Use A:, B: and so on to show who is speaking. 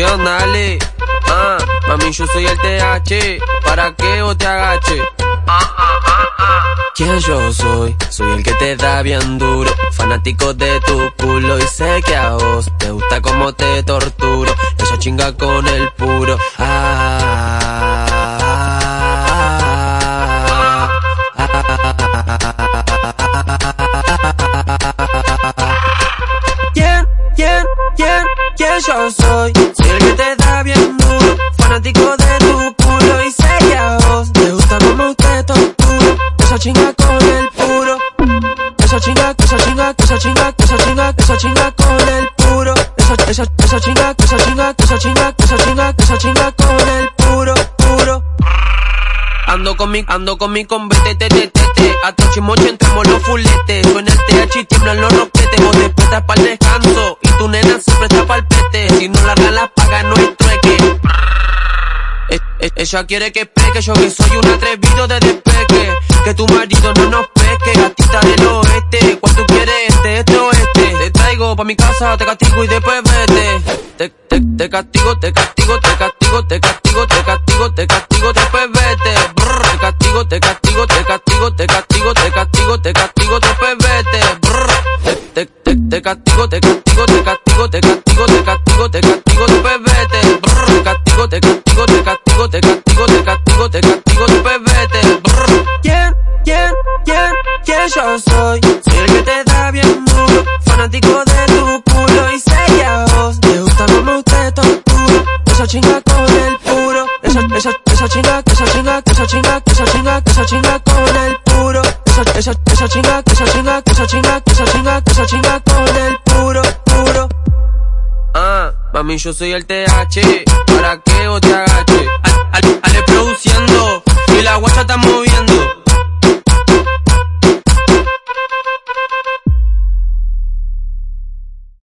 A: ¿Qué onda, Ali? Ah, mami, yo soy el TH. ¿Para qué vos te agaches? ¿Quién yo soy? Soy el que te da bien duro. Fanático de tu culo y sé que a vos te gusta como te torturo. Esa chinga con el puro. ¿Quién, quién, quién, quién yo soy? Esa chinga con el puro. Esa chinga, esa chinga, esa chinga, esa chinga, esa chinga con el puro. Esa, esa, esa chinga, esa chinga, esa chinga, esa chinga, esa chinga con el puro, puro. Ando con mi, ando con mi convete, te, te, te, te. A tu chimoche entramos los fuletes. Suena el TH y tiemblan los roquetes. Vos te pa'l descanso. Y tu nena se presta pa'l pete. Si no la la paga no es trueque. Ella quiere que peque, yo que soy un atrevido de despeque. Tu marido no nos pesque, gatita del oeste. ¿Cuál tú quieres este, este o este? Te traigo pa' mi casa, te castigo y después vete. Te, te, te castigo, te castigo, te castigo, te castigo, te castigo, te castigo, después vete. Brr, te castigo, te castigo, te castigo, te castigo, te castigo, te castigo, después vete. Brr, te, te, te castigo, te castigo, te castigo, te castigo, te castigo, te castigo, después vete. Brr, te castigo, te castigo, te castigo, te castigo, te castigo, te castigo, después vete yo soy. El que te da bien duro, fanático de tu culo y sella vos. Te gusta como te tortura, esa chinga con el puro. Esa, esa, esa chinga, esa chinga, esa chinga, esa chinga, esa chinga con el puro. Esa, esa, esa chinga, esa chinga, esa chinga, esa chinga, esa chinga con el puro, puro. Ah, mami, yo soy el TH, para que vos te agaches. Ale produciendo, y la guacha estamos